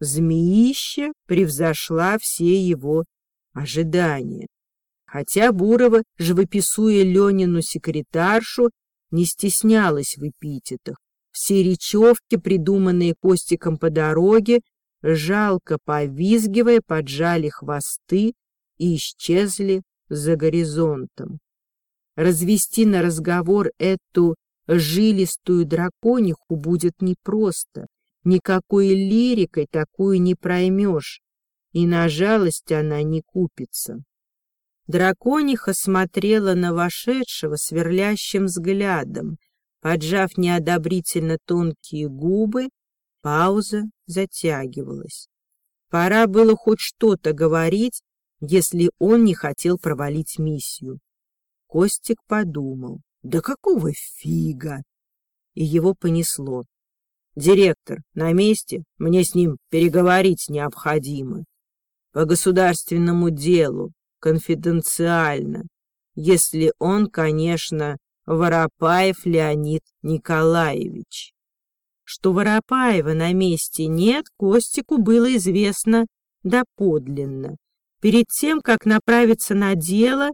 змеища превзошла все его ожидания. Хотя Бурова, живописуя Ленину секретаршу, не стеснялась в эпитетах. Все речевки, придуманные Костиком по дороге, жалко повизгивая, поджали хвосты и исчезли за горизонтом. Развести на разговор эту жилистую дракониху будет непросто. Никакой лирикой такую не проймешь, и на жалость она не купится. Дракониха смотрела на вошедшего сверлящим взглядом, поджав неодобрительно тонкие губы, пауза затягивалась. Пора было хоть что-то говорить, если он не хотел провалить миссию. Костик подумал, да какого фига? И его понесло. Директор на месте, мне с ним переговорить необходимо. По государственному делу, конфиденциально, если он, конечно, Воропаев Леонид Николаевич. Что Воропаева на месте нет, Костику было известно доподлинно. Перед тем, как направиться на дело,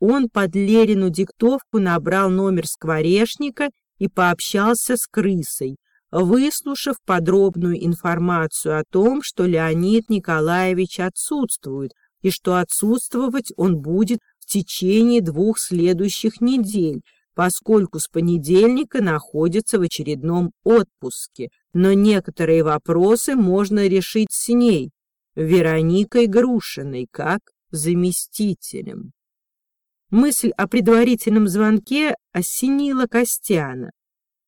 он под Лерину диктовку набрал номер скворечника и пообщался с крысой, выслушав подробную информацию о том, что Леонид Николаевич отсутствует и что отсутствовать он будет в течение двух следующих недель, поскольку с понедельника находится в очередном отпуске, но некоторые вопросы можно решить с ней, Вероникой Грушиной как заместителем. Мысль о предварительном звонке осенила Костяна.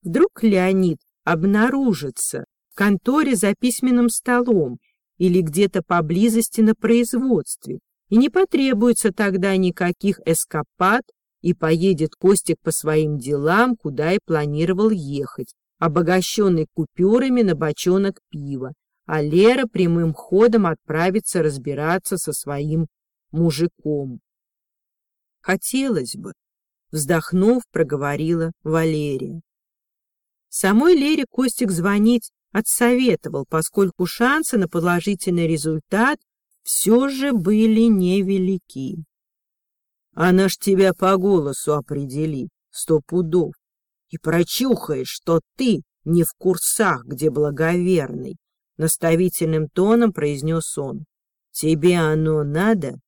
Вдруг Леонид обнаружится в конторе за письменным столом или где-то поблизости на производстве, и не потребуется тогда никаких эскапад, и поедет Костик по своим делам, куда и планировал ехать, обогащенный купюрами на бочонок пива, а Лера прямым ходом отправится разбираться со своим мужиком. Хотелось бы, вздохнув, проговорила Валерия. Самой Лере Костик звонить отсоветовал, поскольку шансы на положительный результат все же были невелики. Она ж тебя по голосу определит, сто пудов, и прочухаешь, что ты не в курсах, где благоверный, — наставительным тоном произнес он. «Тебе оно надо?»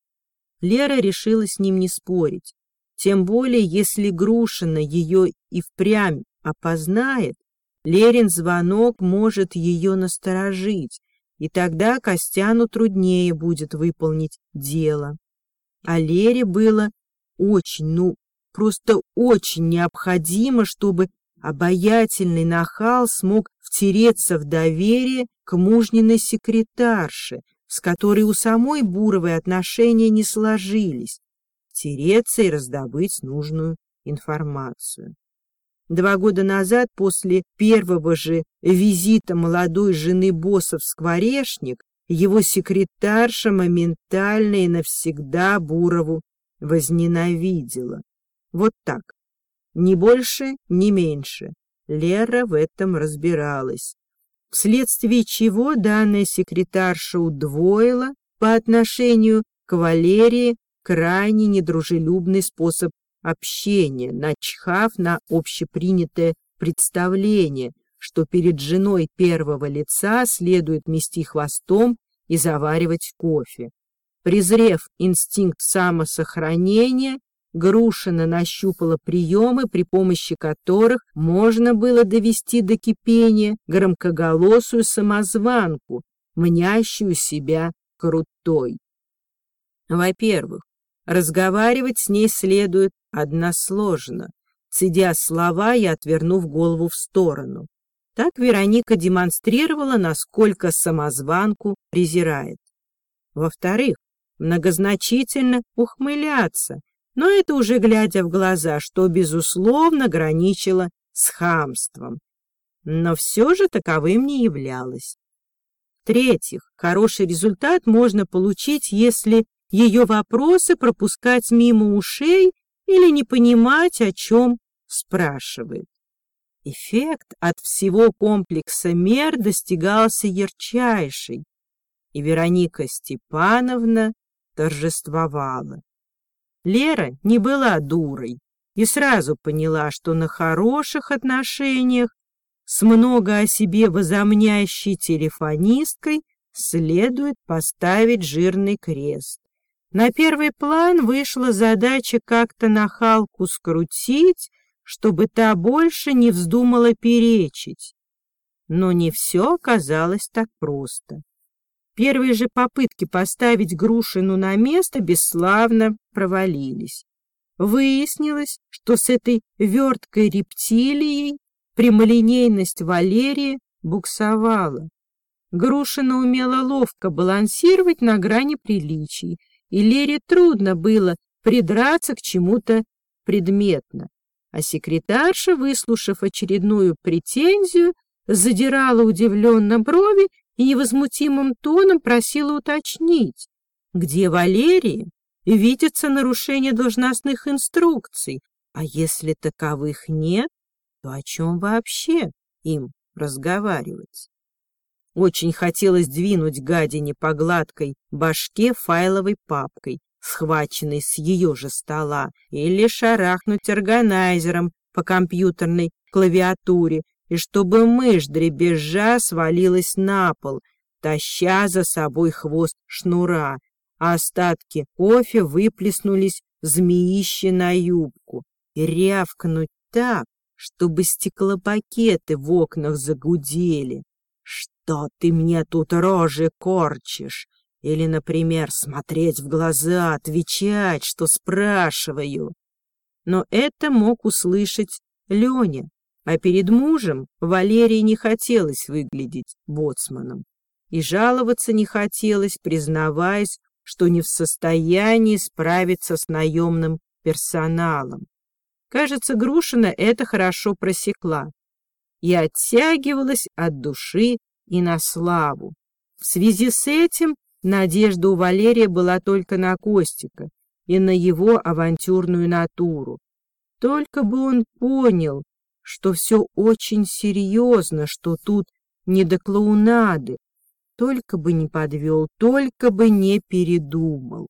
Лера решила с ним не спорить. Тем более, если Грушина ее и впрямь опознает, Лерин звонок может ее насторожить, и тогда Костяну труднее будет выполнить дело. А Лере было очень, ну, просто очень необходимо, чтобы обаятельный нахал смог втереться в доверие к мужниной секретарше, с которой у самой Буровой отношения не сложились, втереться и раздобыть нужную информацию. Два года назад, после первого же визита молодой жены босса в Скворечник, его секретарша моментально и навсегда Бурову возненавидела. Вот так. Ни больше, ни меньше. Лера в этом разбиралась. Вследствие чего данная секретарша удвоила по отношению к Валерии крайне недружелюбный способ общения, начхав на общепринятое представление, что перед женой первого лица следует мести хвостом и заваривать кофе. Презрев инстинкт самосохранения, Грушина нащупала приемы, при помощи которых можно было довести до кипения громкоголосую самозванку, мнящую себя крутой. Во-первых, разговаривать с ней следует односложно, цедя слова и отвернув голову в сторону. Так Вероника демонстрировала, насколько самозванку презирает. Во-вторых, многозначительно ухмыляться, но это уже глядя в глаза, что, безусловно, граничило с хамством. Но все же таковым не являлось. В-третьих, хороший результат можно получить, если ее вопросы пропускать мимо ушей или не понимать, о чем спрашивает. Эффект от всего комплекса мер достигался ярчайший, и Вероника Степановна торжествовала. Лера не была дурой и сразу поняла, что на хороших отношениях с много о себе возомнящей телефонисткой следует поставить жирный крест. На первый план вышла задача как-то нахалку скрутить, чтобы та больше не вздумала перечить. Но не все оказалось так просто. Первые же попытки поставить Грушину на место бесславно провалились. Выяснилось, что с этой верткой рептилией прямолинейность Валерии буксовала. Грушина умела ловко балансировать на грани приличий, и Лере трудно было придраться к чему-то предметно. А секретарша, выслушав очередную претензию, задирала удивленно брови и невозмутимым тоном просила уточнить, где Валерии видится нарушение должностных инструкций, а если таковых нет, то о чем вообще им разговаривать? Очень хотелось двинуть гадине по гладкой башке файловой папкой, схваченной с ее же стола, или шарахнуть органайзером по компьютерной клавиатуре, и чтобы мышь дребезжа свалилась на пол, таща за собой хвост шнура, а остатки кофе выплеснулись змеище на юбку, и рявкнуть так, чтобы стеклопакеты в окнах загудели. Что ты мне тут рожи корчишь? Или, например, смотреть в глаза, отвечать, что спрашиваю. Но это мог услышать Леня, а перед мужем Валерии не хотелось выглядеть боцманом. И жаловаться не хотелось, признаваясь, что не в состоянии справиться с наемным персоналом. Кажется, Грушина это хорошо просекла и оттягивалась от души и на славу. В связи с этим надежда у Валерия была только на Костика и на его авантюрную натуру. Только бы он понял, что все очень серьезно, что тут не до клоунады, только бы не подвел, только бы не передумал.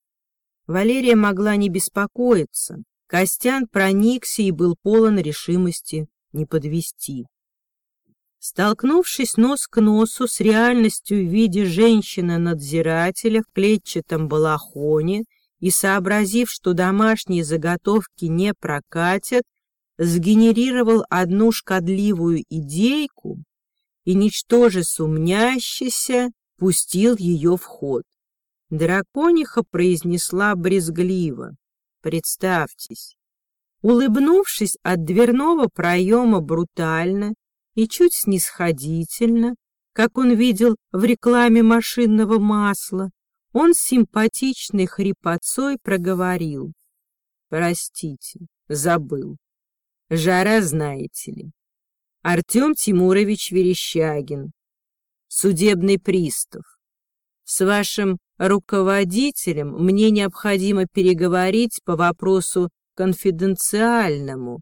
Валерия могла не беспокоиться. Костян проникся и был полон решимости не подвести. Столкнувшись нос к носу с реальностью в виде женщины-надзирателя в клетчатом балахоне и сообразив, что домашние заготовки не прокатят, сгенерировал одну шкодливую идейку и, ничтоже сумнящийся, пустил ее в ход. Дракониха произнесла брезгливо. «Представьтесь». Улыбнувшись от дверного проема брутально и чуть снисходительно, как он видел в рекламе машинного масла, он с симпатичной хрипотцой проговорил. «Простите, забыл. Жара, знаете ли. Артем Тимурович Верещагин, судебный пристав. С вашим руководителем мне необходимо переговорить по вопросу конфиденциальному,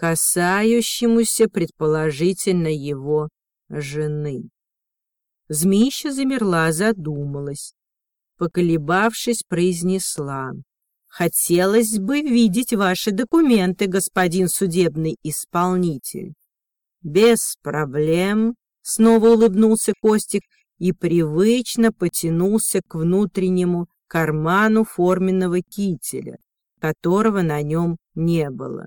касающемуся предположительно его жены. Змеища замерла, задумалась. Поколебавшись, произнесла. «Хотелось бы видеть ваши документы, господин судебный исполнитель». «Без проблем», — снова улыбнулся Костик и привычно потянулся к внутреннему карману форменного кителя, которого на нем не было.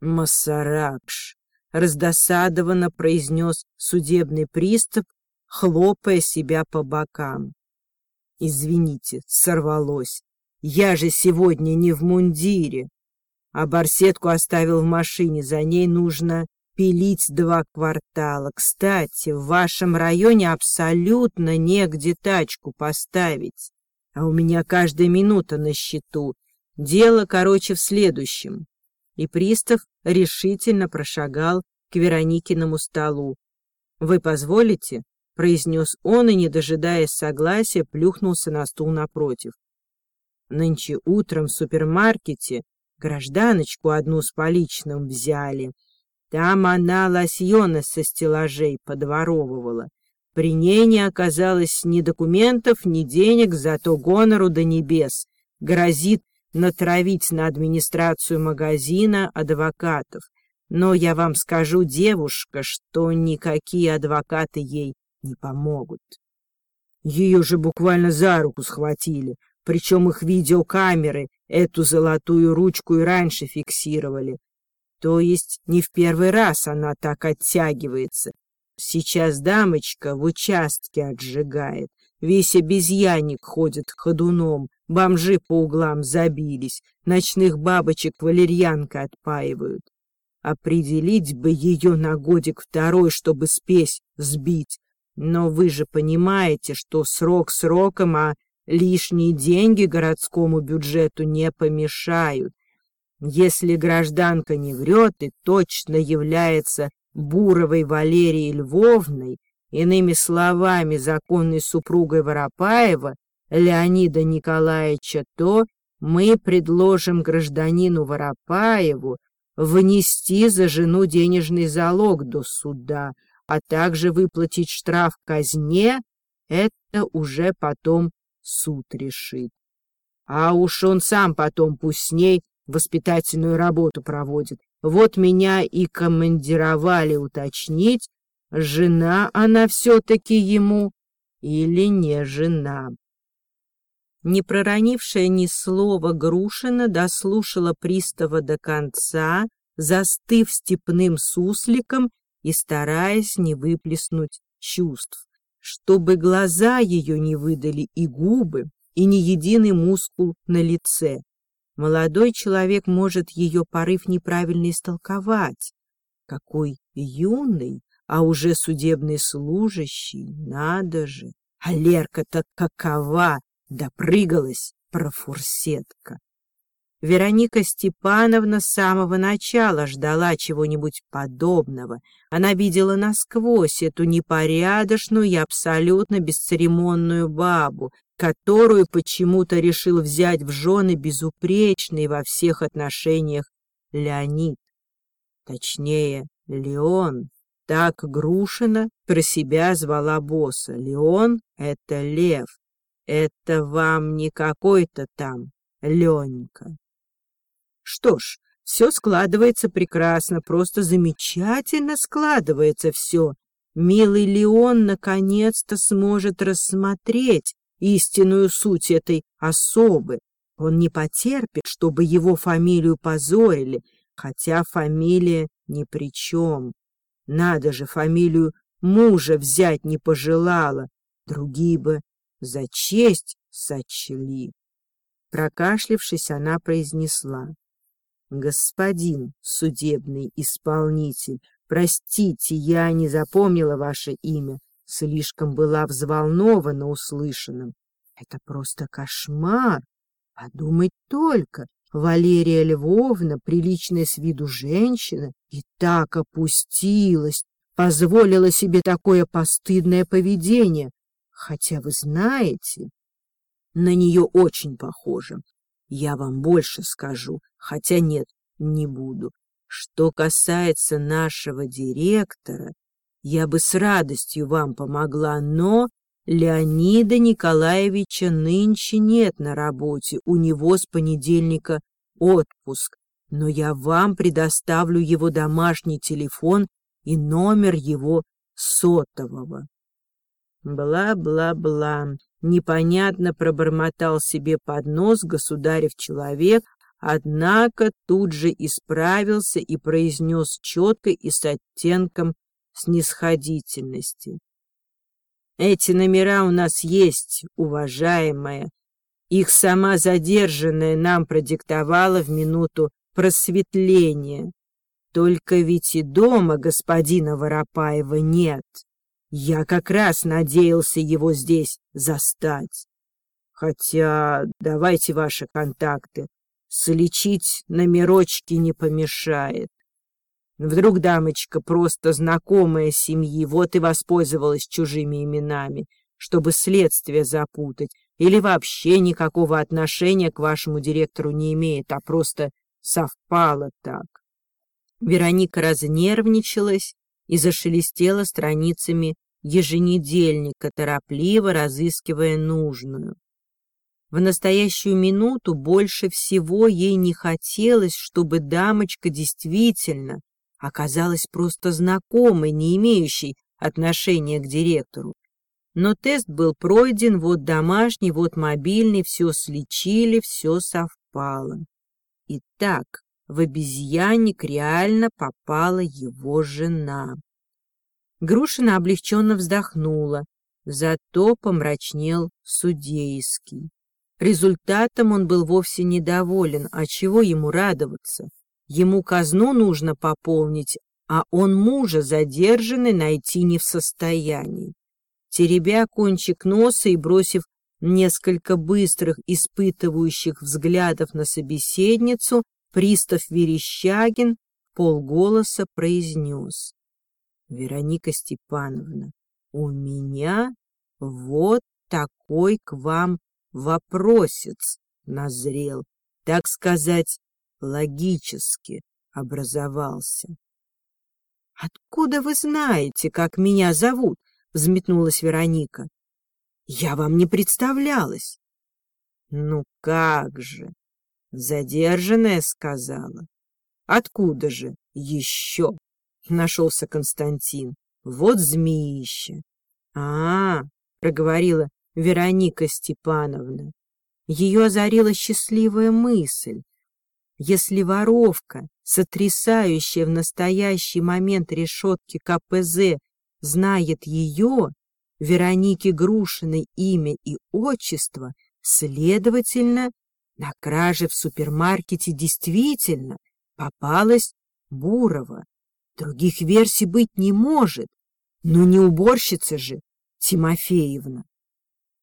«Масаракш!» — раздосадованно произнес судебный пристав, хлопая себя по бокам. «Извините, сорвалось. Я же сегодня не в мундире. А барсетку оставил в машине, за ней нужно пилить два квартала. Кстати, в вашем районе абсолютно негде тачку поставить. А у меня каждая минута на счету. Дело, короче, в следующем и пристав решительно прошагал к Вероникиному столу. «Вы позволите?» — произнес он и, не дожидаясь согласия, плюхнулся на стул напротив. Нынче утром в супермаркете гражданочку одну с поличным взяли. Там она лосьоны со стеллажей подворовывала. При ней не оказалось ни документов, ни денег, зато гонору до небес. Грозит натравить на администрацию магазина адвокатов. Но я вам скажу, девушка, что никакие адвокаты ей не помогут. Ее же буквально за руку схватили, причем их видеокамеры эту золотую ручку и раньше фиксировали. То есть не в первый раз она так оттягивается. Сейчас дамочка в участке отжигает, весь обезьянник ходит ходуном, бомжи по углам забились, ночных бабочек валерьянка отпаивают. Определить бы ее на годик второй, чтобы спесь сбить. Но вы же понимаете, что срок сроком, а лишние деньги городскому бюджету не помешают. Если гражданка не врет и точно является Буровой Валерией Львовной, иными словами, законной супругой Воропаева, Леонида Николаевича, то мы предложим гражданину Воропаеву внести за жену денежный залог до суда, а также выплатить штраф казне, это уже потом суд решит. А уж он сам потом пусть с ней воспитательную работу проводит. Вот меня и командировали уточнить, жена она все-таки ему или не жена. Не проронившая ни слова Грушина дослушала пристава до конца, застыв степным сусликом и стараясь не выплеснуть чувств, чтобы глаза ее не выдали и губы, и ни единый мускул на лице. Молодой человек может ее порыв неправильно истолковать. Какой юный, а уже судебный служащий, надо же! А Лерка-то какова! Допрыгалась профурсетка. Вероника Степановна с самого начала ждала чего-нибудь подобного. Она видела насквозь эту непорядочную и абсолютно бесцеремонную бабу, которую почему-то решил взять в жены безупречный во всех отношениях Леонид. Точнее, Леон. Так Грушина про себя звала босса. Леон — это лев. Это вам не какой-то там Ленька. Что ж, все складывается прекрасно, просто замечательно складывается все. Милый Леон наконец-то сможет рассмотреть, истинную суть этой особы. Он не потерпит, чтобы его фамилию позорили, хотя фамилия ни при чем. Надо же, фамилию мужа взять не пожелала, другие бы за честь сочли. Прокашлившись, она произнесла. — Господин судебный исполнитель, простите, я не запомнила ваше имя. Слишком была взволнована услышанным. Это просто кошмар. Подумать только, Валерия Львовна, приличная с виду женщина, и так опустилась, позволила себе такое постыдное поведение. Хотя вы знаете, на нее очень похоже. Я вам больше скажу, хотя нет, не буду. Что касается нашего директора, я бы с радостью вам помогла, но Леонида Николаевича нынче нет на работе, у него с понедельника отпуск, но я вам предоставлю его домашний телефон и номер его сотового. Бла-бла-бла. Непонятно пробормотал себе под нос государев человек, однако тут же исправился и произнес четко и с оттенком снисходительности. Эти номера у нас есть, уважаемая. Их сама задержанная нам продиктовала в минуту просветления. Только ведь и дома господина Воропаева нет. Я как раз надеялся его здесь застать. Хотя давайте ваши контакты. Слечить номерочки не помешает. Вдруг дамочка просто знакомая семьи, вот и воспользовалась чужими именами, чтобы следствие запутать, или вообще никакого отношения к вашему директору не имеет, а просто совпало так. Вероника разнервничалась и зашелестела страницами еженедельника, торопливо разыскивая нужную. В настоящую минуту больше всего ей не хотелось, чтобы дамочка действительно оказалась просто знакомой, не имеющей отношения к директору. Но тест был пройден, вот домашний, вот мобильный, все слечили, все совпало. Итак, в обезьянник реально попала его жена. Грушина облегченно вздохнула, зато помрачнел судейский. Результатом он был вовсе недоволен, а чего ему радоваться? Ему казну нужно пополнить, а он мужа задержанный найти не в состоянии. Теребя кончик носа и бросив несколько быстрых испытывающих взглядов на собеседницу, пристав Верещагин полголоса произнес. Вероника Степановна, у меня вот такой к вам вопросец назрел, так сказать, логически образовался. — Откуда вы знаете, как меня зовут? — взметнулась Вероника. — Я вам не представлялась. — Ну как же! — задержанная сказала. — Откуда же еще? — нашелся Константин. — Вот змеище. — А, — проговорила Вероника Степановна. Ее озарила счастливая мысль. Если воровка, сотрясающая в настоящий момент решетки КПЗ, знает ее, Вероники Грушиной имя и отчество, следовательно, на краже в супермаркете действительно попалась Бурова. Других версий быть не может, но не уборщица же Тимофеевна.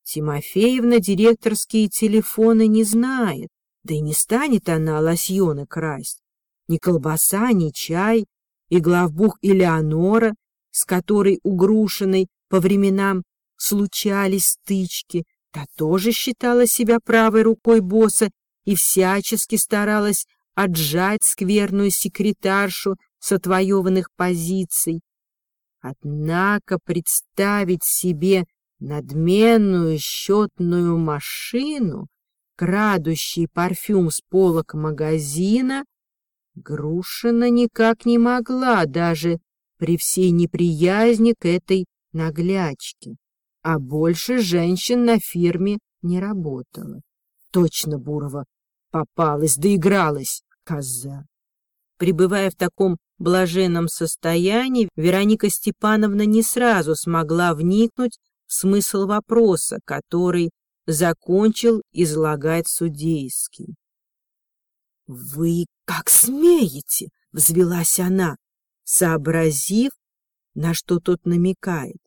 Тимофеевна директорские телефоны не знает, да и не станет она лосьоны красть. Ни колбаса, ни чай, и главбух Элеонора, с которой у Грушиной по временам случались стычки, та тоже считала себя правой рукой босса и всячески старалась отжать скверную секретаршу с отвоеванных позиций. Однако представить себе надменную счетную машину, крадущий парфюм с полок магазина, Грушина никак не могла даже при всей неприязни к этой наглячке. А больше женщин на фирме не работало. Точно Бурова попалась, доигралась, коза. Пребывая в таком блаженном состоянии, Вероника Степановна не сразу смогла вникнуть смысл вопроса, который закончил излагать судейский. — Вы как смеете? — взвелась она, сообразив, на что тот намекает. —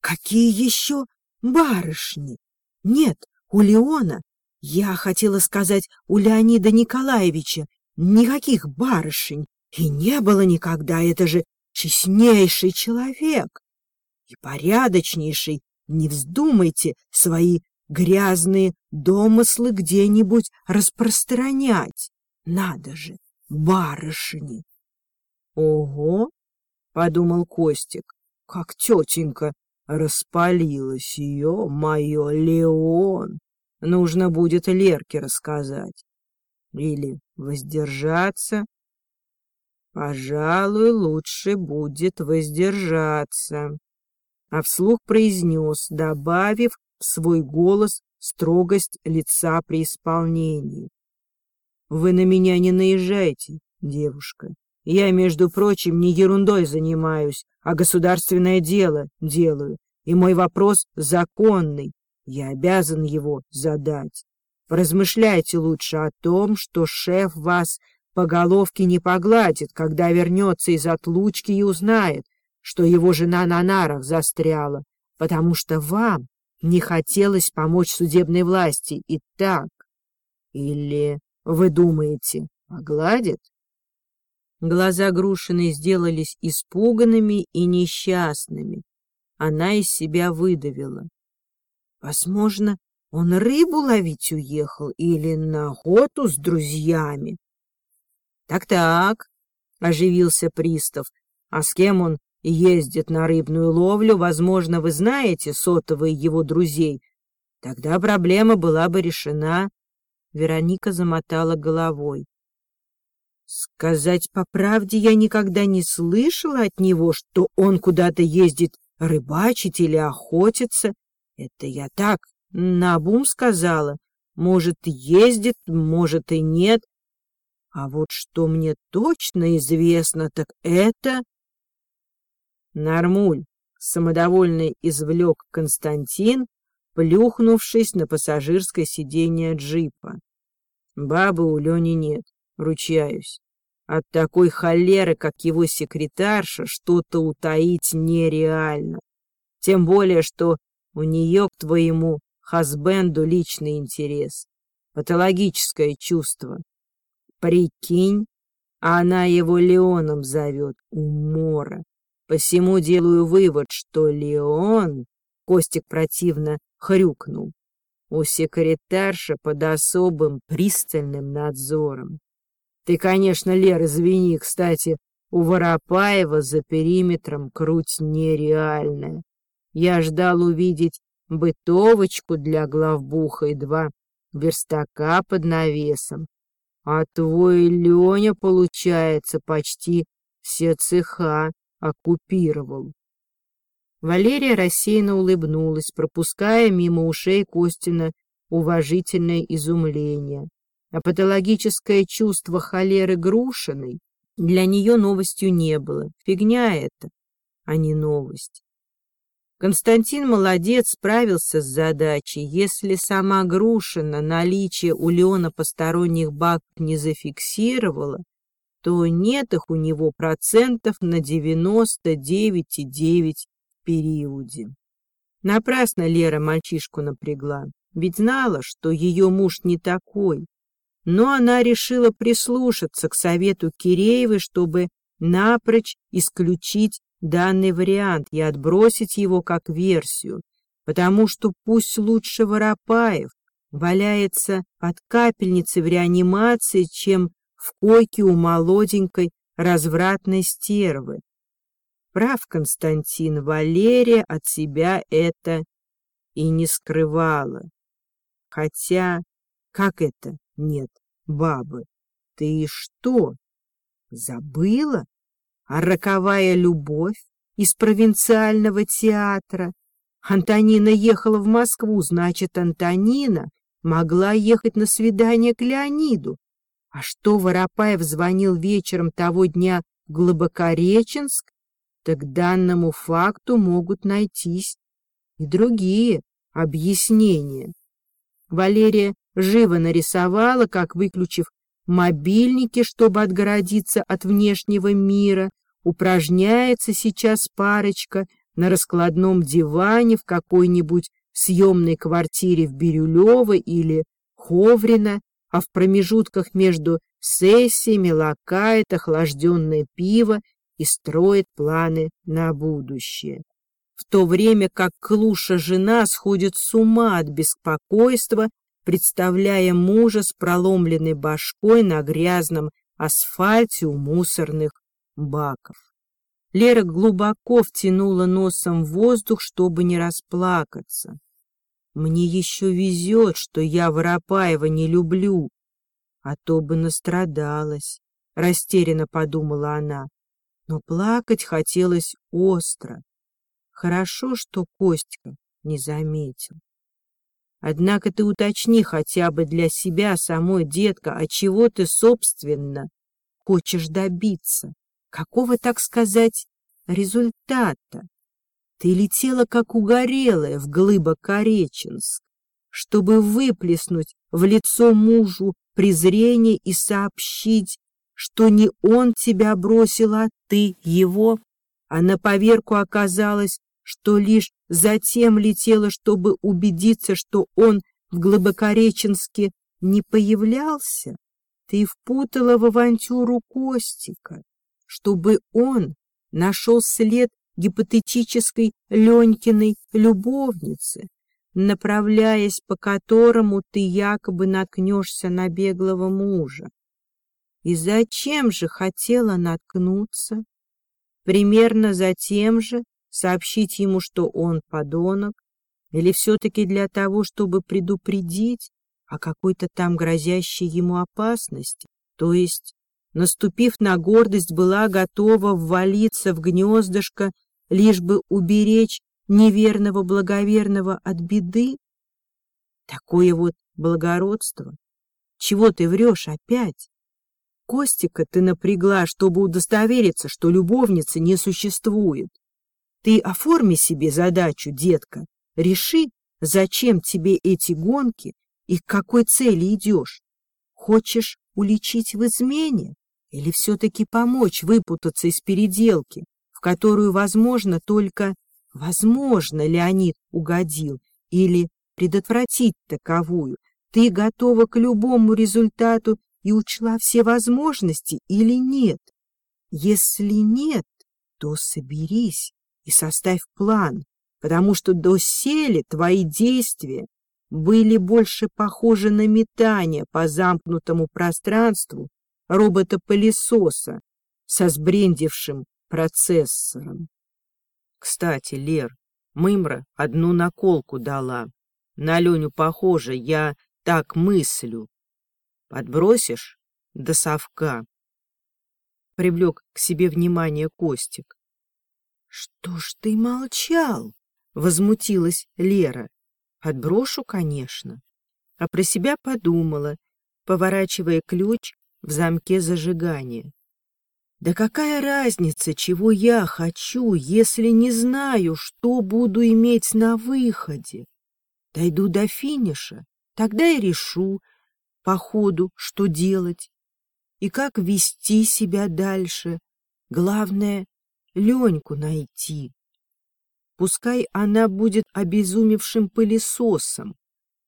Какие еще барышни? Нет, у Леона, я хотела сказать, у Леонида Николаевича, никаких барышень, и не было никогда, это же честнейший человек и порядочнейший не вздумайте свои грязные домыслы где-нибудь распространять. Надо же, барышни! — Ого! — подумал Костик, — как тетенька распалилась ее, мое Леон. Нужно будет Лерке рассказать. Или воздержаться. Пожалуй, лучше будет воздержаться а вслух произнес, добавив в свой голос строгость лица при исполнении. «Вы на меня не наезжайте, девушка. Я, между прочим, не ерундой занимаюсь, а государственное дело делаю, и мой вопрос законный. Я обязан его задать. Поразмышляйте лучше о том, что шеф вас по головке не погладит, когда вернется из отлучки и узнает, что его жена на нарах застряла, потому что вам не хотелось помочь судебной власти и так. Или вы думаете, погладит? Глаза Грушиной сделались испуганными и несчастными. Она из себя выдавила. Возможно, он рыбу ловить уехал или на охоту с друзьями. Так-так, оживился пристав. А с кем он ездит на рыбную ловлю, возможно, вы знаете сотовые его друзей. Тогда проблема была бы решена. Вероника замотала головой. Сказать по правде, я никогда не слышала от него, что он куда-то ездит рыбачить или охотиться. Это я так, наобум сказала. Может, ездит, может и нет. А вот что мне точно известно, так это... Нормуль, самодовольный извлек Константин, плюхнувшись на пассажирское сиденье джипа. Бабы у Лени нет, ручаюсь. От такой холеры, как его секретарша, что-то утаить нереально. Тем более, что у нее к твоему хазбенду личный интерес, патологическое чувство. Прикинь, она его Леоном зовет, умора. Посему делаю вывод, что Леон, Костик противно хрюкнул, у секретарша под особым пристальным надзором. Ты, конечно, Лера, извини, кстати, у Воропаева за периметром круть нереальная. Я ждал увидеть бытовочку для главбуха и два верстака под навесом. А твой Леня, получается, почти все цеха оккупировал. Валерия рассеянно улыбнулась, пропуская мимо ушей Костина уважительное изумление. А патологическое чувство холеры Грушиной для нее новостью не было. Фигня это, а не новость. Константин молодец, справился с задачей. Если сама Грушина наличие у Леона посторонних баков не зафиксировала, то нет их у него процентов на 99,9 в периоде. Напрасно Лера мальчишку напрягла, ведь знала, что ее муж не такой. Но она решила прислушаться к совету Киреевой, чтобы напрочь исключить данный вариант и отбросить его как версию, потому что пусть лучше Воропаев валяется под капельницей в реанимации, чем в койке у молоденькой развратной стервы. Прав Константин, Валерия от себя это и не скрывала. Хотя, как это нет, бабы, ты что, забыла? А роковая любовь из провинциального театра? Антонина ехала в Москву, значит, Антонина могла ехать на свидание к Леониду. А что Воропаев звонил вечером того дня в Глубокореченск, так данному факту могут найтись и другие объяснения. Валерия живо нарисовала, как, выключив мобильники, чтобы отгородиться от внешнего мира, упражняется сейчас парочка на раскладном диване в какой-нибудь съемной квартире в Бирюлево или Ховрино, а в промежутках между сессиями лакает охлажденное пиво и строит планы на будущее. В то время как Клуша жена сходит с ума от беспокойства, представляя мужа с проломленной башкой на грязном асфальте у мусорных баков. Лера глубоко втянула носом в воздух, чтобы не расплакаться. Мне еще везет, что я Воропаева не люблю, а то бы настрадалась, — растерянно подумала она. Но плакать хотелось остро. Хорошо, что Костька не заметил. Однако ты уточни хотя бы для себя самой, детка, а чего ты, собственно, хочешь добиться? Какого, так сказать, результата? Ты летела, как угорелая, в Глыбо-Кореченск, чтобы выплеснуть в лицо мужу презрение и сообщить, что не он тебя бросил, а ты его, а на поверку оказалось, что лишь затем летела, чтобы убедиться, что он в Глубокореченске не появлялся. Ты впутала в авантюру Костика, чтобы он нашел след гипотетической Ленькиной любовницы, направляясь по которому ты якобы наткнешься на беглого мужа. И зачем же хотела наткнуться? Примерно за тем же сообщить ему, что он подонок, или все-таки для того, чтобы предупредить о какой-то там грозящей ему опасности, то есть, наступив на гордость, была готова ввалиться в гнездышко, лишь бы уберечь неверного благоверного от беды? Такое вот благородство. Чего ты врешь опять? Костика ты напрягла, чтобы удостовериться, что любовницы не существует. Ты оформи себе задачу, детка. Реши, зачем тебе эти гонки и к какой цели идешь. Хочешь уличить в измене или все-таки помочь выпутаться из переделки, в которую, возможно, только, возможно, Леонид угодил, или предотвратить таковую? Ты готова к любому результату и учла все возможности или нет? Если нет, то соберись и составь план, потому что доселе твои действия были больше похожи на метание по замкнутому пространству робота-пылесоса со сбрендившим процессором. Кстати, Лер, Мымра одну наколку дала. На Леню похоже, я так мыслю. Подбросишь до совка. Привлек к себе внимание Костик. — Что ж ты молчал? — возмутилась Лера. — Подброшу, конечно. А про себя подумала, поворачивая ключ в замке зажигания. Да какая разница, чего я хочу, если не знаю, что буду иметь на выходе? Дойду до финиша, тогда и решу, по ходу, что делать и как вести себя дальше. Главное — Леньку найти. Пускай она будет обезумевшим пылесосом.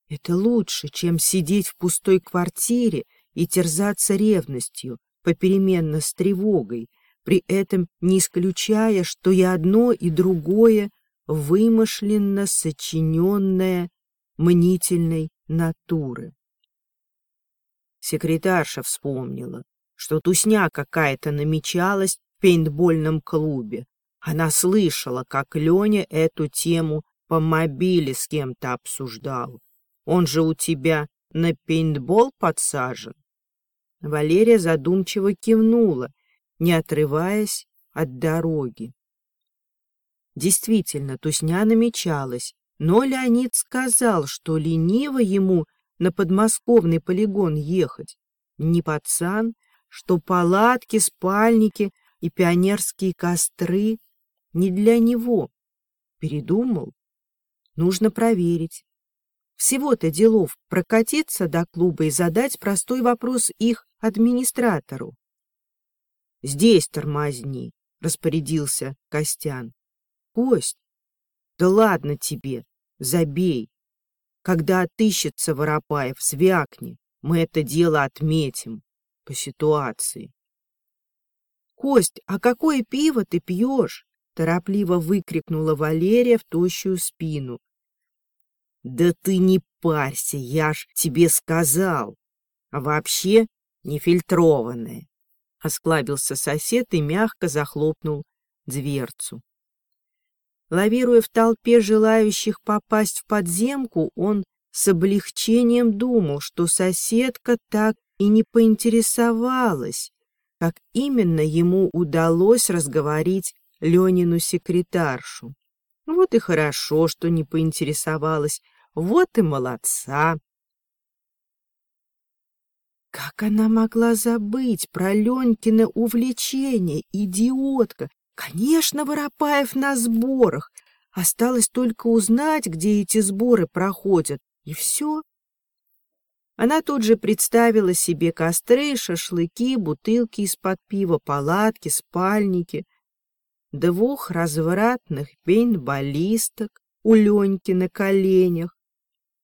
Это лучше, чем сидеть в пустой квартире и терзаться ревностью, попеременно с тревогой, при этом не исключая, что и одно, и другое вымышленно сочиненное мнительной натуры. Секретарша вспомнила, что тусня какая-то намечалась пейнтбольном клубе. Она слышала, как Леня эту тему по мобиле с кем-то обсуждал. Он же у тебя на пейнтбол подсажен. Валерия задумчиво кивнула, не отрываясь от дороги. Действительно, тусня намечалась, но Леонид сказал, что лениво ему на подмосковный полигон ехать. Не пацан, что палатки, спальники и пионерские костры не для него. Передумал. Нужно проверить. Всего-то делов прокатиться до клуба и задать простой вопрос их администратору. — Здесь тормозни, — распорядился Костян. — Кость, да ладно тебе, забей. Когда отыщется Воропаев, звякни. Мы это дело отметим по ситуации. — Кость, а какое пиво ты пьешь? — торопливо выкрикнула Валерия в тощую спину. — Да ты не парься, я ж тебе сказал. А вообще нефильтрованное. Осклабился сосед и мягко захлопнул дверцу. Лавируя в толпе желающих попасть в подземку, он с облегчением думал, что соседка так и не поинтересовалась, как именно ему удалось разговорить Ленину секретаршу. Вот и хорошо, что не поинтересовалась, вот и молодца. Как она могла забыть про Ленькино увлечение, идиотка? Конечно, Воропаев на сборах. Осталось только узнать, где эти сборы проходят, и все. Она тут же представила себе костры, шашлыки, бутылки из-под пива, палатки, спальники, двух развратных пейнтболисток у Леньки на коленях.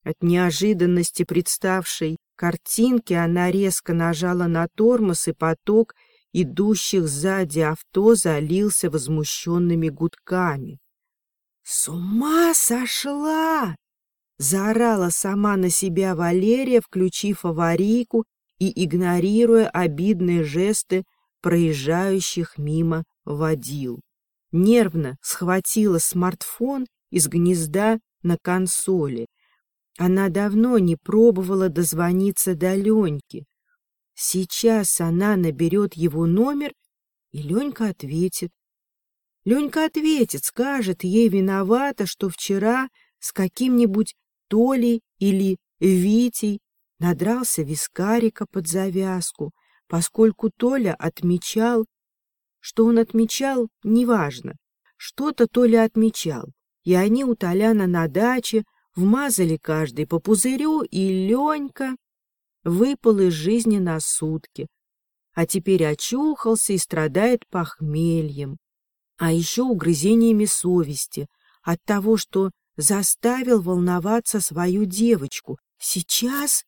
От неожиданности представшей картинки она резко нажала на тормоз, и поток идущих сзади авто залился возмущенными гудками. «С ума сошла!» — заорала сама на себя Валерия, включив аварийку и игнорируя обидные жесты проезжающих мимо водил. Нервно схватила смартфон из гнезда на консоли. Она давно не пробовала дозвониться до Леньки. Сейчас она наберет его номер, и Ленька ответит. Ленька ответит, скажет ей виновата, что вчера с каким-нибудь Толей или Витей надрался вискарика под завязку, поскольку Толя отмечал, что он отмечал, неважно, что-то Толя отмечал, и они у Толяна на даче вмазали каждый по пузырю, и Ленька выпал из жизни на сутки, а теперь очухался и страдает похмельем, а еще угрызениями совести от того, что заставил волноваться свою девочку. Сейчас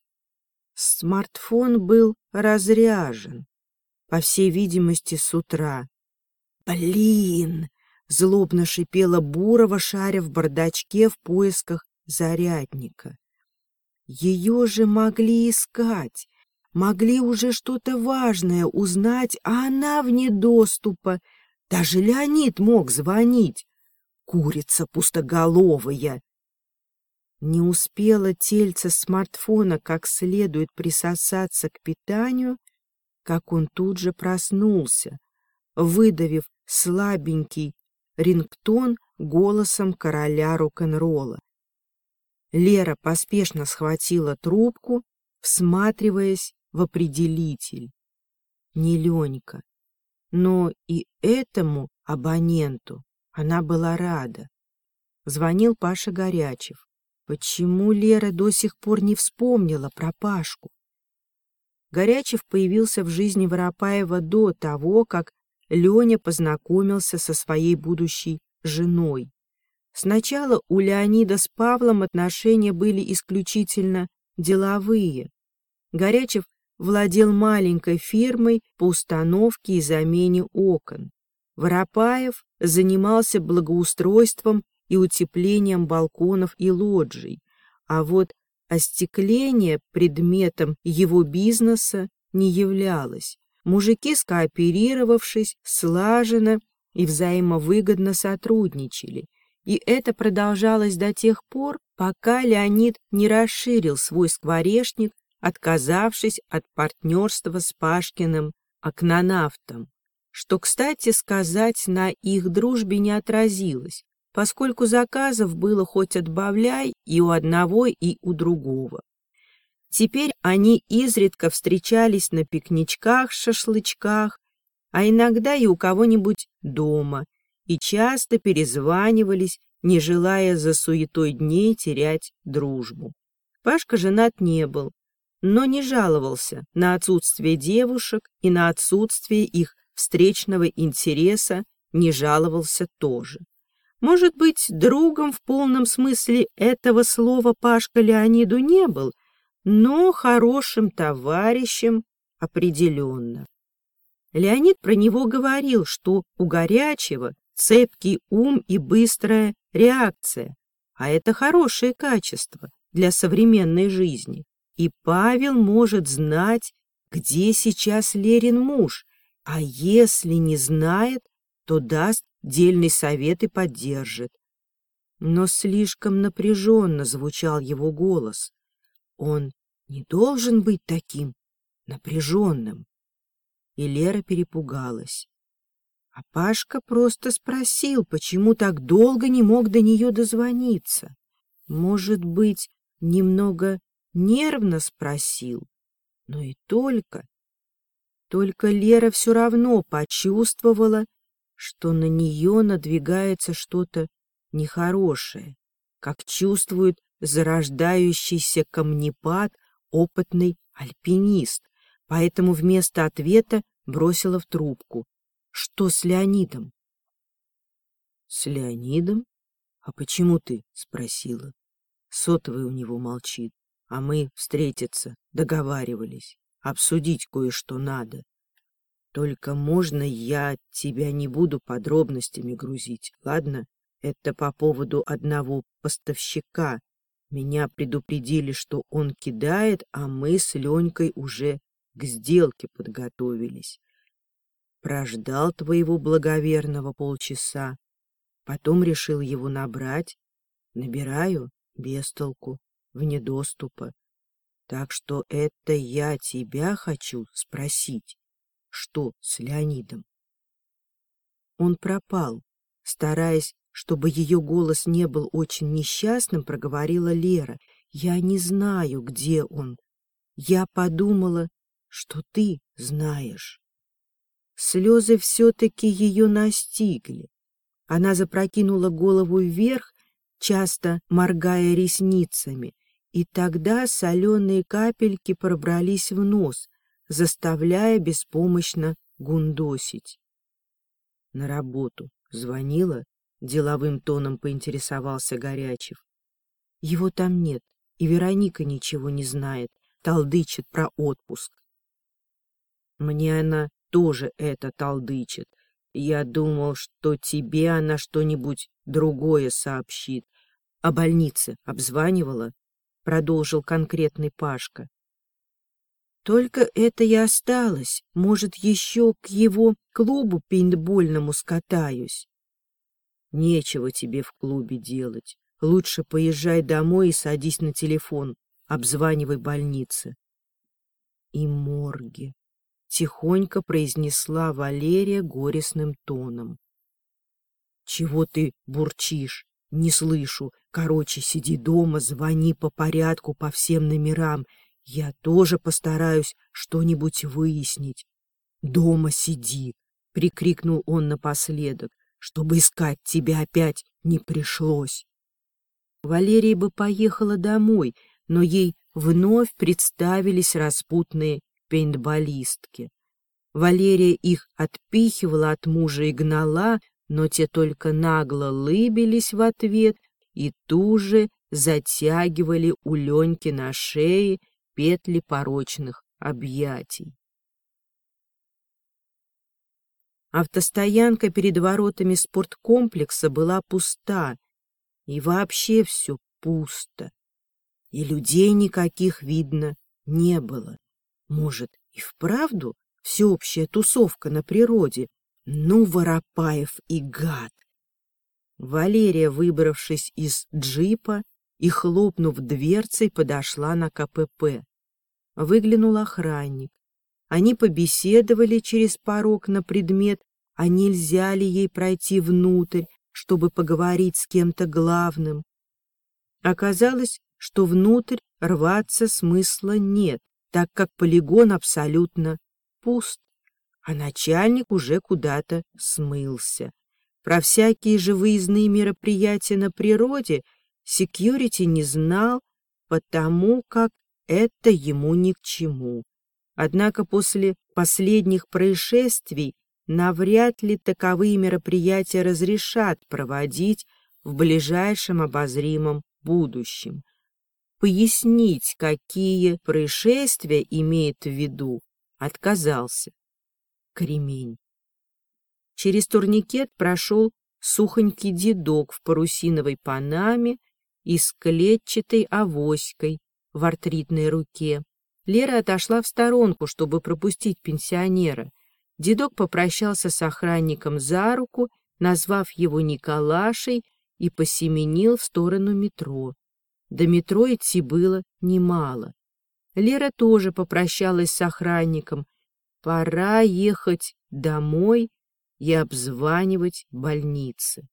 смартфон был разряжен, по всей видимости, с утра. «Блин!» — злобно шипела Бурова, шаря в бардачке в поисках зарядника. Ее же могли искать, могли уже что-то важное узнать, а она вне доступа. Даже Леонид мог звонить. Курица пустоголовая. Не успела тельце смартфона как следует присосаться к питанию, как он тут же проснулся, выдавив слабенький рингтон голосом короля рок-н-ролла. Лера поспешно схватила трубку, всматриваясь в определитель. Не Ленька. Но и этому абоненту она была рада. Звонил Паша Горячев. Почему Лера до сих пор не вспомнила про Пашку? Горячев появился в жизни Воропаева до того, как Леня познакомился со своей будущей женой. Сначала у Леонида с Павлом отношения были исключительно деловые. Горячев владел маленькой фирмой по установке и замене окон. Воропаев занимался благоустройством и утеплением балконов и лоджий, а вот остекление предметом его бизнеса не являлось. Мужики, скооперировавшись, слаженно и взаимовыгодно сотрудничали – и это продолжалось до тех пор, пока Леонид не расширил свой скворечник, отказавшись от партнерства с Пашкиным окнонавтом, что, кстати сказать, на их дружбе не отразилось, поскольку заказов было хоть отбавляй и у одного, и у другого. Теперь они изредка встречались на пикничках, шашлычках, а иногда и у кого-нибудь дома, и часто перезванивались, не желая за суетой дней терять дружбу. Пашка женат не был, но не жаловался на отсутствие девушек и на отсутствие их встречного интереса не жаловался тоже. Может быть, другом в полном смысле этого слова Пашка Леониду не был, но хорошим товарищем определенно. Леонид про него говорил, что у горячего цепкий ум и быстрая реакция, а это хорошее качество для современной жизни. И Павел может знать, где сейчас Лерин муж, а если не знает, то даст дельный совет и поддержит. Но слишком напряженно звучал его голос. Он не должен быть таким напряженным. И Лера перепугалась. А Пашка просто спросил, почему так долго не мог до нее дозвониться. Может быть, немного нервно спросил, но и только. Только Лера все равно почувствовала, что на нее надвигается что-то нехорошее, как чувствует зарождающийся камнепад опытный альпинист, поэтому вместо ответа бросила в трубку. Что с Леонидом? С Леонидом? А почему ты? Спросила. Сотовый у него молчит, а мы встретиться договаривались, обсудить кое-что надо. Только можно я тебя не буду подробностями грузить, ладно? Это по поводу одного поставщика. Меня предупредили, что он кидает, а мы с Ленькой уже к сделке подготовились. Прождал твоего благоверного полчаса, потом решил его набрать. Набираю без толку, вне доступа. Так что это я тебя хочу спросить, что с Леонидом? Он пропал, стараясь, чтобы ее голос не был очень несчастным, проговорила Лера. Я не знаю, где он. Я подумала, что ты знаешь. Слезы все-таки ее настигли. Она запрокинула голову вверх, часто моргая ресницами, и тогда соленые капельки пробрались в нос, заставляя беспомощно гундосить. На работу звонила, деловым тоном поинтересовался Горячев. Его там нет, и Вероника ничего не знает, толдычит про отпуск. Мне она тоже это толдычит. Я думал, что тебе она что-нибудь другое сообщит. А больнице обзванивала? Продолжил конкретный Пашка. Только это и осталось. Может, еще к его клубу пейнтбольному скатаюсь. Нечего тебе в клубе делать. Лучше поезжай домой и садись на телефон. Обзванивай больницы. И морги. Тихонько произнесла Валерия горестным тоном. Чего ты бурчишь? Не слышу. Короче, сиди дома, звони по порядку по всем номерам я тоже постараюсь что-нибудь выяснить. Дома сиди, — прикрикнул он напоследок, — чтобы искать тебя опять не пришлось. Валерия бы поехала домой, но ей вновь представились распутные пейнтболистки. Валерия их отпихивала от мужа и гнала, но те только нагло лыбились в ответ и туже затягивали у Леньки на шее петли порочных объятий. Автостоянка перед воротами спорткомплекса была пуста, и вообще все пусто, и людей никаких видно не было. Может, и вправду всеобщая тусовка на природе? Ну, Воропаев и гад! Валерия, выбравшись из джипа и, хлопнув дверцей, подошла на КПП. Выглянул охранник. Они побеседовали через порог на предмет, а нельзя ли ей пройти внутрь, чтобы поговорить с кем-то главным. Оказалось, что внутрь рваться смысла нет, так как полигон абсолютно пуст, а начальник уже куда-то смылся. Про всякие же выездные мероприятия на природе секьюрити не знал, потому как это ему ни к чему. Однако после последних происшествий навряд ли таковые мероприятия разрешат проводить в ближайшем обозримом будущем. Пояснить, какие происшествия имеет в виду, отказался. Кремень. Через турникет прошел сухонький дедок в парусиновой панаме и с клетчатой авоськой, в артритной руке. Лера отошла в сторонку, чтобы пропустить пенсионера. Дедок попрощался с охранником за руку, назвав его Николашей, и посеменил в сторону метро. До метро идти было немало. Лера тоже попрощалась с охранником. Пора ехать домой и обзванивать больницы.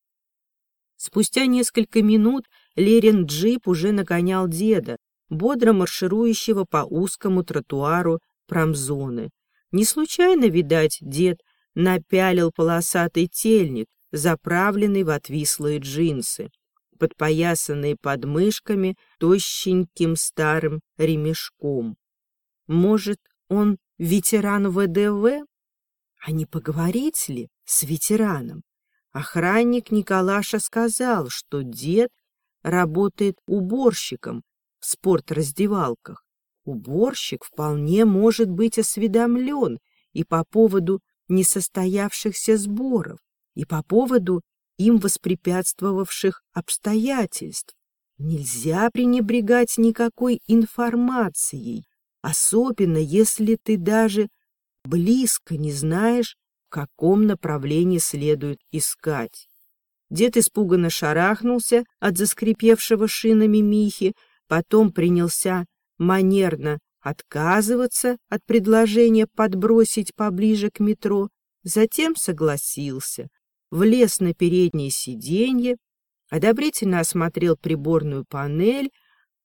Спустя несколько минут Лерин джип уже нагонял деда, бодро марширующего по узкому тротуару промзоны. Не случайно, видать, дед напялил полосатый тельник, заправленный в отвислые джинсы, подпоясанные подмышками тощеньким старым ремешком. Может, он ветеран ВДВ? А не поговорить ли с ветераном? Охранник Николаша сказал, что дед работает уборщиком в спортраздевалках, уборщик вполне может быть осведомлен и по поводу несостоявшихся сборов, и по поводу им воспрепятствовавших обстоятельств. Нельзя пренебрегать никакой информацией, особенно если ты даже близко не знаешь, в каком направлении следует искать. Дед испуганно шарахнулся от заскрипевшего шинами Михи, потом принялся манерно отказываться от предложения подбросить поближе к метро, затем согласился, влез на переднее сиденье, одобрительно осмотрел приборную панель,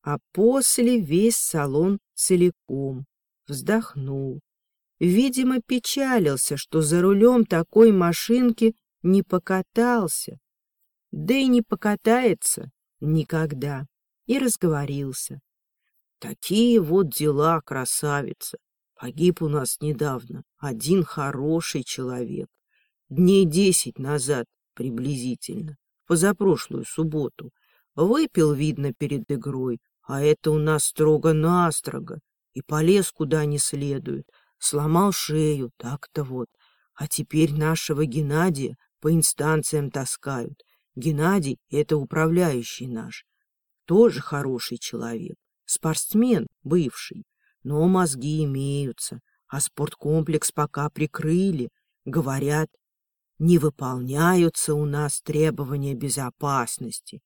а после весь салон целиком. Вздохнул. Видимо, печалился, что за рулем такой машинки не покатался, да и не покатается никогда, и разговорился. Такие вот дела, красавица. Погиб у нас недавно один хороший человек. Дней десять назад приблизительно, позапрошлую субботу. Выпил, видно, перед игрой, а это у нас строго-настрого, и полез куда не следует. Сломал шею, так-то вот. А теперь нашего Геннадия по инстанциям таскают. Геннадий — это управляющий наш. Тоже хороший человек спортсмен бывший, но мозги имеются, а спорткомплекс пока прикрыли. Говорят, не выполняются у нас требования безопасности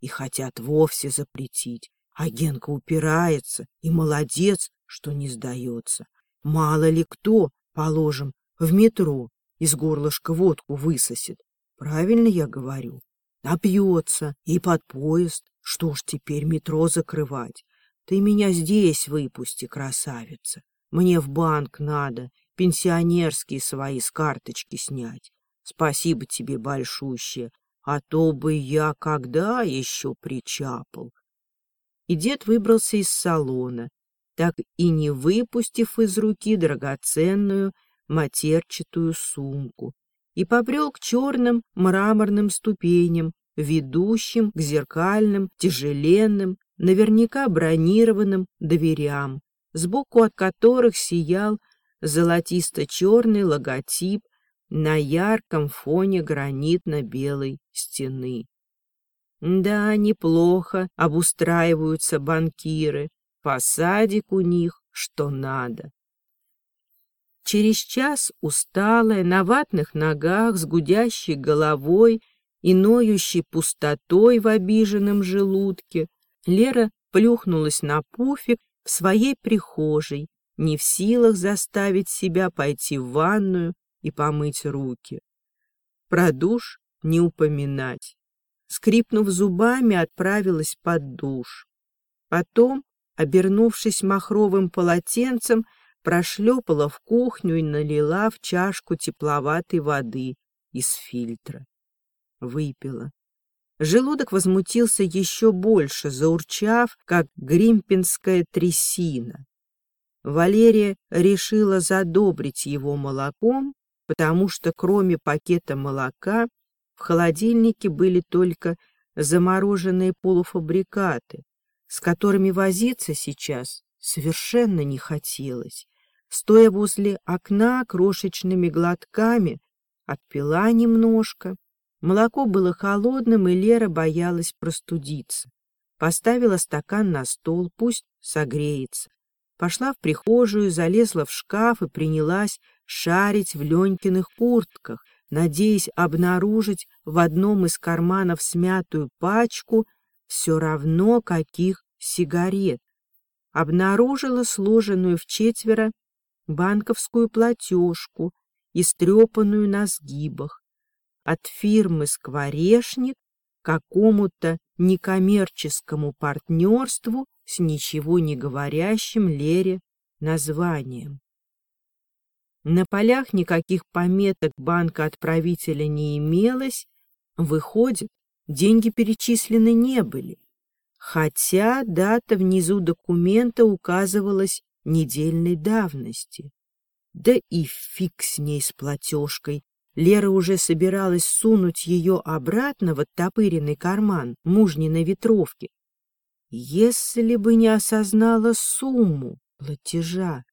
и хотят вовсе запретить. А Генка упирается, и молодец, что не сдается. Мало ли кто, положим, в метро из горлышка водку высосет. Правильно я говорю? Напьется и под поезд. Что ж теперь метро закрывать? Ты меня здесь выпусти, красавица. Мне в банк надо пенсионерские свои с карточки снять. Спасибо тебе большущее, а то бы я когда еще причапал. И дед выбрался из салона, так и не выпустив из руки драгоценную матерчатую сумку, и побрел к черным мраморным ступеням, ведущим к зеркальным, тяжеленным, наверняка бронированным дверям, сбоку от которых сиял золотисто-черный логотип на ярком фоне гранитно-белой стены. Да, неплохо обустраиваются банкиры, фасадик у них что надо. Через час усталая, на ватных ногах, с гудящей головой и ноющей пустотой в обиженном желудке, Лера плюхнулась на пуфик в своей прихожей, не в силах заставить себя пойти в ванную и помыть руки. Про душ не упоминать. Скрипнув зубами, отправилась под душ. Потом, обернувшись махровым полотенцем, прошлепала в кухню и налила в чашку тепловатой воды из фильтра. Выпила. Желудок возмутился еще больше, заурчав, как гримпинская трясина. Валерия решила задобрить его молоком, потому что кроме пакета молока в холодильнике были только замороженные полуфабрикаты, с которыми возиться сейчас совершенно не хотелось. Стоя возле окна крошечными глотками, отпила немножко, Молоко было холодным, и Лера боялась простудиться. Поставила стакан на стол, пусть согреется. Пошла в прихожую, залезла в шкаф и принялась шарить в Ленькиных куртках, надеясь обнаружить в одном из карманов смятую пачку все равно каких сигарет. Обнаружила сложенную в четверо банковскую платежку, истрепанную на сгибах от фирмы «Скворешник» какому-то некоммерческому партнерству с ничего не говорящим Лере названием. На полях никаких пометок банка отправителя не имелось, выходит, деньги перечислены не были, хотя дата внизу документа указывалась недельной давности. Да и фиг с ней с платежкой, Лера уже собиралась сунуть ее обратно в оттопыренный карман мужниной ветровки, если бы не осознала сумму платежа.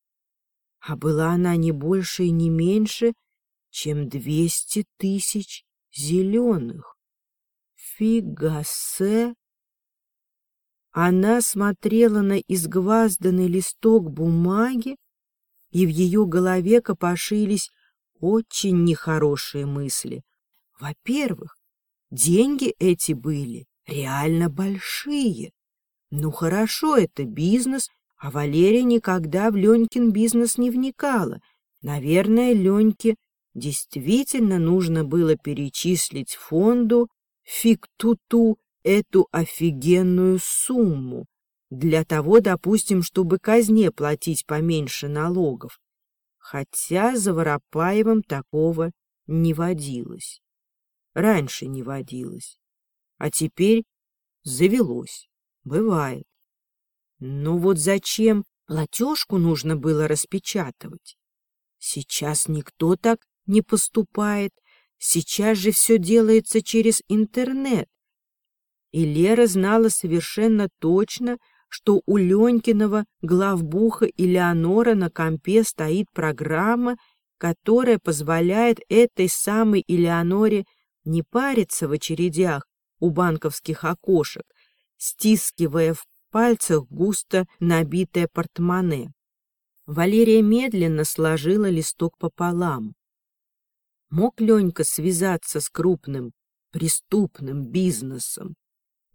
А была она не больше и не меньше, чем двести тысяч зеленых. Фигасе! Она смотрела на изгвазданный листок бумаги, и в ее голове копошились очень нехорошие мысли. Во-первых, деньги эти были реально большие. Ну хорошо, это бизнес, а Валерия никогда в Ленькин бизнес не вникала. Наверное, Леньке действительно нужно было перечислить фонду фиктуту эту офигенную сумму для того, допустим, чтобы казне платить поменьше налогов. Хотя за Воропаевым такого не водилось. Раньше не водилось. А теперь завелось. Бывает. Ну вот зачем платежку нужно было распечатывать? Сейчас никто так не поступает. Сейчас же все делается через интернет. И Лера знала совершенно точно, что у Ленькиного главбуха Элеонора на компе стоит программа, которая позволяет этой самой Элеоноре не париться в очередях у банковских окошек, стискивая в пальцах густо набитое портмоне. Валерия медленно сложила листок пополам. Мог Ленька связаться с крупным преступным бизнесом?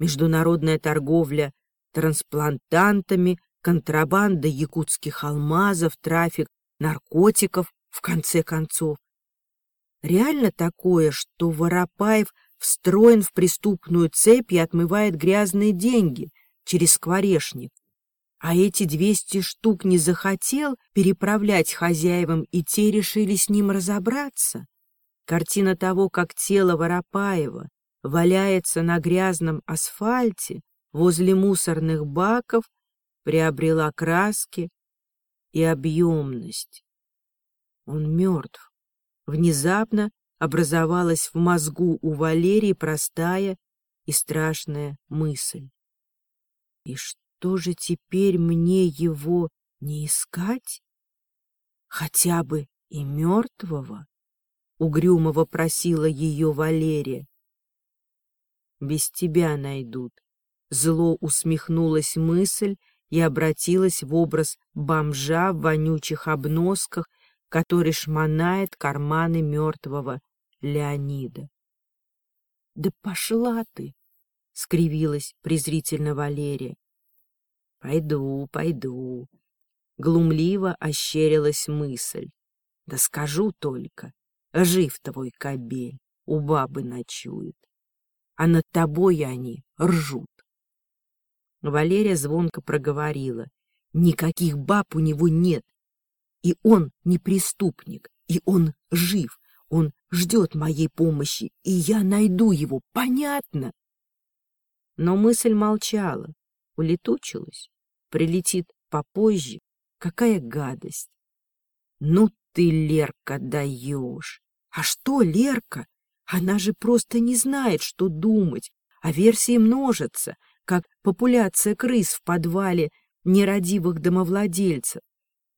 Международная торговля трансплантантами, контрабанда якутских алмазов, трафик наркотиков, в конце концов. Реально такое, что Воропаев встроен в преступную цепь и отмывает грязные деньги через скворечник. А эти двести штук не захотел переправлять хозяевам, и те решили с ним разобраться. Картина того, как тело Воропаева валяется на грязном асфальте возле мусорных баков, приобрела краски и объемность. Он мертв. Внезапно образовалась в мозгу у Валерии простая и страшная мысль. И что же теперь мне его не искать? Хотя бы и мертвого? Угрюмо вопросила ее Валерия. Без тебя найдут. Зло усмехнулась мысль и обратилась в образ бомжа в вонючих обносках, который шмонает карманы мертвого Леонида. — Да пошла ты! — скривилась презрительно Валерия. — Пойду, пойду. Глумливо ощерилась мысль. Да скажу только, жив твой кобель, у бабы ночует, а над тобой они ржут. Валерия звонко проговорила. Никаких баб у него нет, и он не преступник, и он жив, он ждет моей помощи, и я найду его, понятно? Но мысль молчала, улетучилась, прилетит попозже. Какая гадость! Ну ты, Лерка, даешь! А что, Лерка? Она же просто не знает, что думать, а версии множатся, как популяция крыс в подвале нерадивых домовладельцев.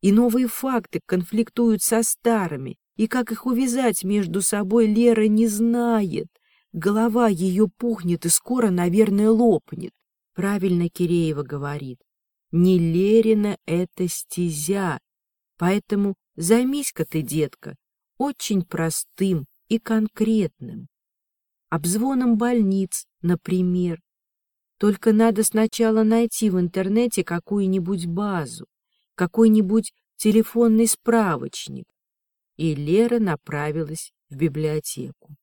И новые факты конфликтуют со старыми, и как их увязать между собой Лера не знает. Голова ее пухнет и скоро, наверное, лопнет. Правильно Киреева говорит. Не Лерина это стезя. Поэтому займись-ка ты, детка, очень простым и конкретным. Обзвоном больниц, например. Только надо сначала найти в интернете какую-нибудь базу, какой-нибудь телефонный справочник, и Лера направилась в библиотеку.